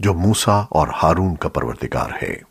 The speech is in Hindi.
जो मूसा और हारून का परवरदिगार है।